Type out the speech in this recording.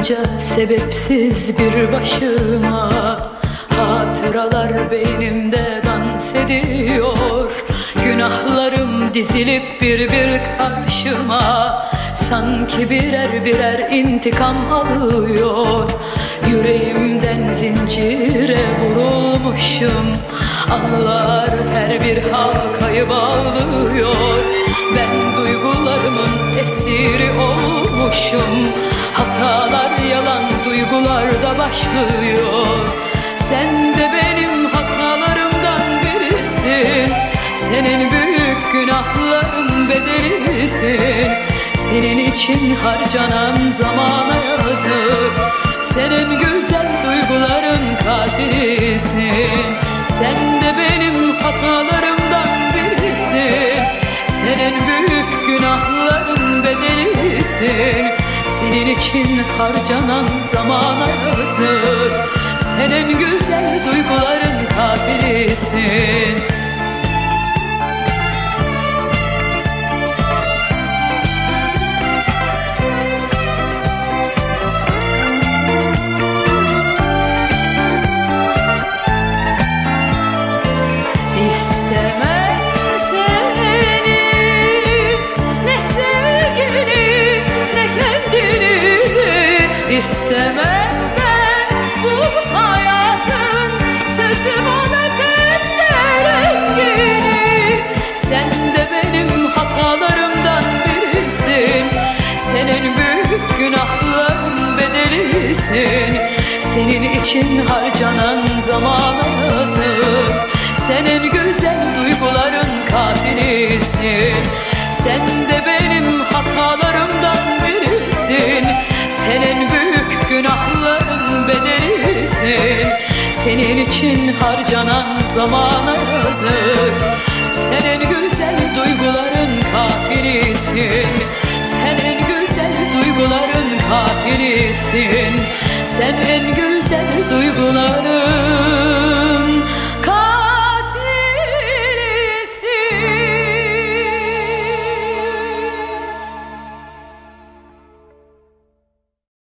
Yalnızca sebepsiz bir başıma Hatıralar beynimde dans ediyor. Günahlarım dizilip bir bir karşıma Sanki birer birer intikam alıyor. Yüreğimden zincire vurulmuşum Anılar her bir halkayı bağlıyor. Ben duygularımın esiri olmuşum duygularda başlıyor. Sen de benim hatalarımdan birisin. Senin büyük günahların bedelisin. Senin için harcanan zamana yazık. Senin güzel duyguların katilisin. Sen de benim hatalarımdan birisin. Senin büyük günahların bedelisin Senin için harcanan zamana yazık Senin güzel duyguların katilisin bedelisin Senin için harcanan zamana yazık senin güzel duyguların katilisin. Sen de benim hatalarımdan birisin. Senin büyük günahların bedelisin. Senin için harcanan zamana yazık Senin güzel duyguların katilisin